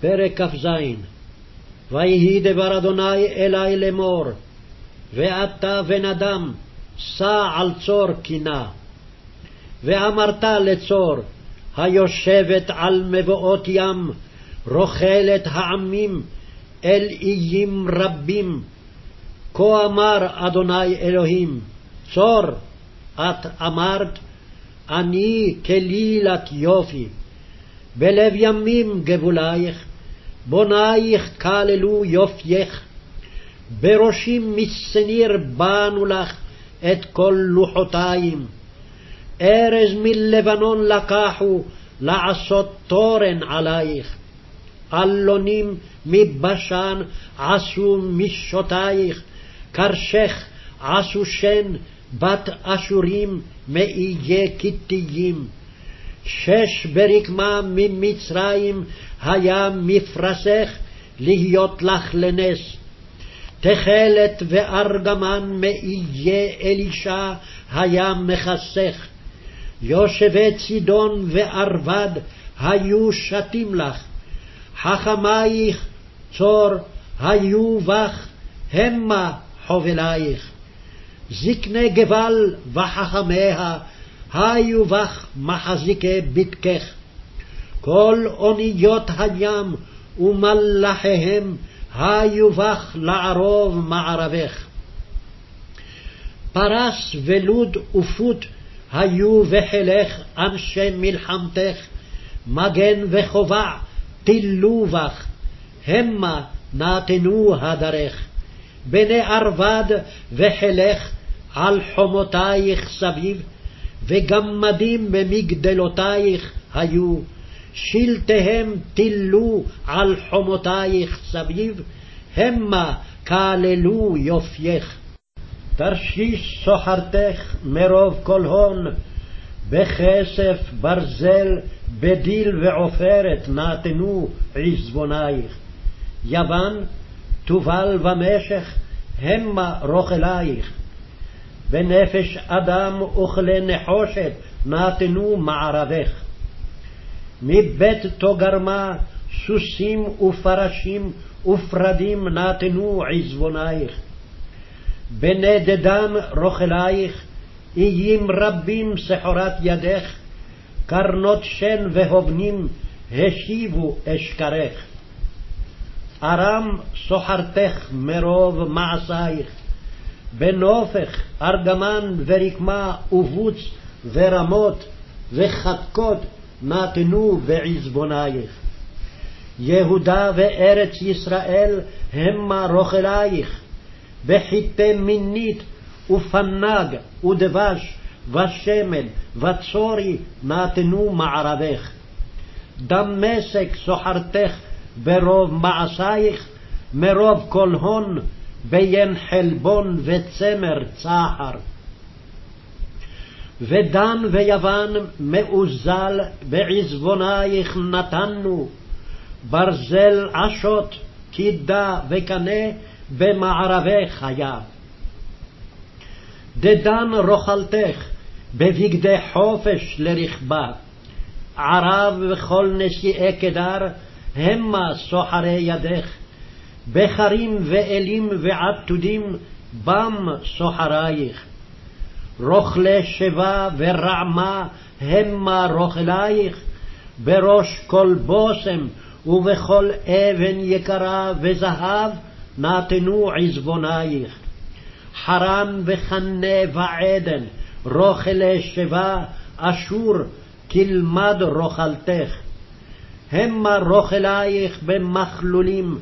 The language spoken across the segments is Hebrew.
פרק כ"ז ויהי דבר אדוני אלי לאמור, ואתה בן אדם, סע על צור קינה. ואמרת לצור, היושבת על מבואות ים, רוכלת העמים, אל איים רבים. כה אמר אדוני אלוהים, צור, את אמרת, אני כלילת יופי. בלב ימים גבולייך, בונייך כללו יופייך. בראשים משניר בנו לך את כל לוחותיים. ארז מלבנון לקחו לעשות תורן עלייך. אלונים מבשן עשו משותייך, קרשך עשו שן בת אשורים מאיי כתיים. שש ברקמה ממצרים היה מפרסך להיות לך לנס. תכלת וארגמן מאיי אלישע היה מכסך. יושבי צידון וערבד היו שתים לך. חכמייך צור היו בך המה חובלייך. זקני גבל וחכמיה היו בך מחזיקי בדקך. כל אוניות הים ומלאכיהם היו בך לערוב מערבך. פרס ולוד ופות היו בחילך אנשי מלחמתך, מגן וכובע טילו בך, המה נתנו הדרך. בני ערבד וחילך על חומותייך סביב, וגמדים במגדלותייך היו, שלטיהם טילו על חומותייך סביב, המה כללו יופייך. תרשיש סוחרתך מרוב כל הון, בכסף, ברזל, בדיל ועופרת נתנו עזבונייך. יוון, תובל ומשך, המה רוכלייך. בנפש אדם וכלי נחושת נתנו מערבך. מבית תוגרמה סוסים ופרשים ופרדים נתנו עזבונייך. בני דדן רוכלייך, איים רבים סחורת ידך, קרנות שן והובנים השיבו אשכרך. ארם סוחרתך מרוב מעשייך, בנופך, ארגמן ורקמה ובוץ ורמות וחתקות נתנו בעזבונייך. יהודה וארץ ישראל המה רוכלייך, בחיטי מינית ופנג ודבש ושמן וצורי נתנו מערבך. דמשק סוחרתך ברוב מעשייך, מרוב כל הון בין חלבון וצמר צחר. ודן ויוון מאוזל בעזבונייך נתנו, ברזל עשות, קידה וקנה במערבך היה. דדן רוכלתך בבגדי חופש לרכבה, ערב וכל נשיאי קדר המה סוחרי ידך. בחרים ואלים ועתודים בם סוחרייך. רוכלי שיבה ורעמה המה רוכלייך, בראש כל בושם ובכל אבן יקרה וזהב נתנו עזבונייך. חרן וחנה ועדן, רוכלי שיבה, אשור, כלמד רוכלתך. המה רוכלייך במכלולים,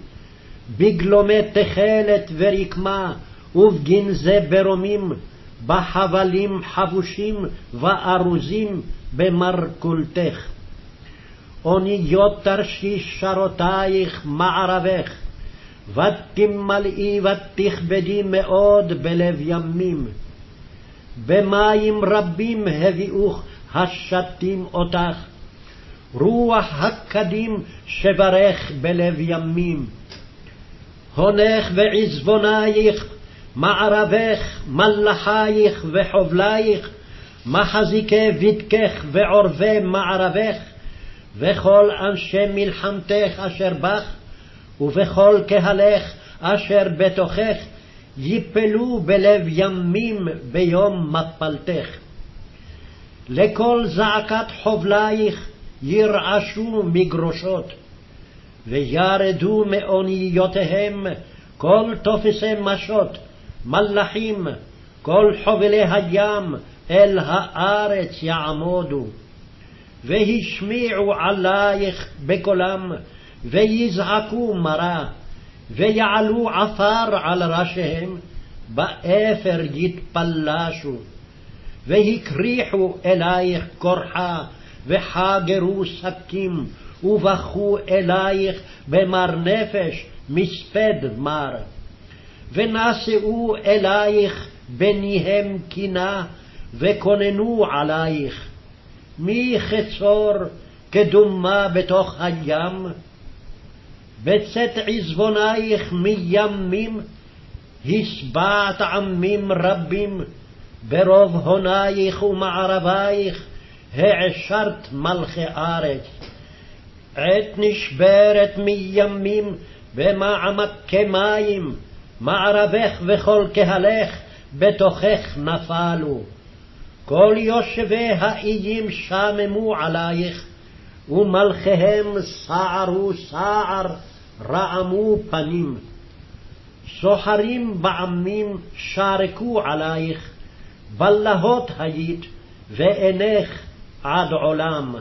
בגלומי תכלת ורקמה, ובגנזי ברומים, בחבלים חבושים וארוזים במרכולתך. אוניות תרשיש שרותייך מערבך, ותמלאי ותכבדי מאוד בלב ימים. במים רבים הביאוך השתים אותך, רוח הקדים שברך בלב ימים. הונך ועזבונייך, מערבך, מלאכייך וחובלייך, מחזיקי בדקך ועורבי מערבך, וכל אנשי מלחמתך אשר בך, ובכל קהלך אשר בתוכך, יפלו בלב ימים ביום מפלתך. לקול זעקת חובלייך ירעשו מגרושות, וירדו מאוניותיהם כל תופסי משות, מלאכים, כל חובלי הים, אל הארץ יעמודו. והשמיעו עלייך בקולם, ויזעקו מרה, ויעלו עפר על ראשיהם, באפר יתפלשו. והקריחו אלייך קורחה, וחגרו שקים, ובכו אלייך במר נפש, מספד מר. ונשאו אלייך בניהם קינה, וכוננו עלייך. מי חצור כדומה בתוך הים? בצאת עזבונייך מימים, השבעת עמים רבים, ברוב הונייך ומערבייך, העשרת מלכי ארץ. עת נשברת מימים במעמקי מים, מערבך וכל קהלך בתוכך נפלו. כל יושבי האיים שממו עלייך, ומלכיהם סערו סער, רעמו פנים. סוחרים בעמים שרקו עלייך, בלהות היית, ואינך עד עולם.